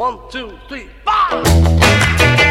One, two, three, five!